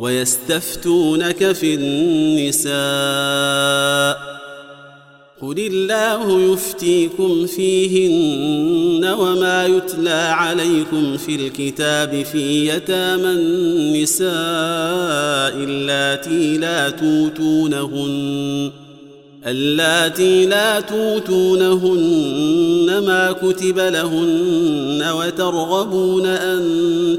ويستفتونك في النساء قل الله يفتيكم فيهن وما يتلى عليكم في الكتاب في يتامى النساء اللاتي لا توتونهن اللاتي لا توتونهن ما كتب لهن وترغبون أن